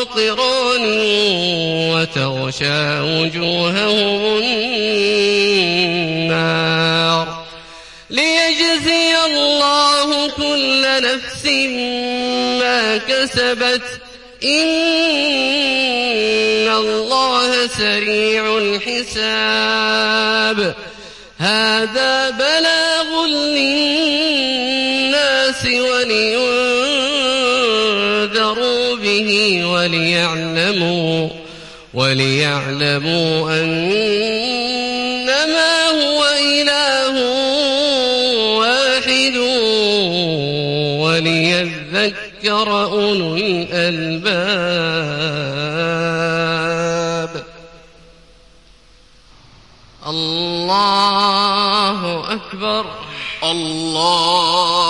قطران وتغشى وجوههم النار ليجزي الله كل نفس ما كسبت. إن الله سريع الحساب. هذا بلاغ للناس ولينذروا به وليعلموا وليعلموا أنما هو إله واحد وليذكر أولو الألباب الله أكبر الله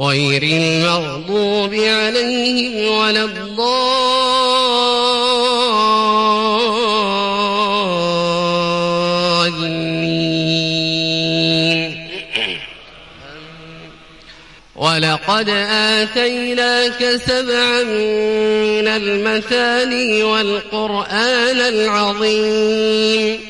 غير المغضوب عليهم ولا الضالين. ولقد آتيناك سبعا من المثاني والقرآن العظيم.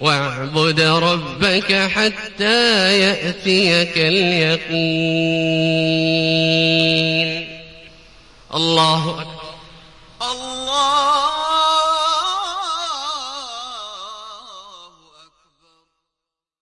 واعبد ربك حتى يأتيك اليقين. الله أكبر. الله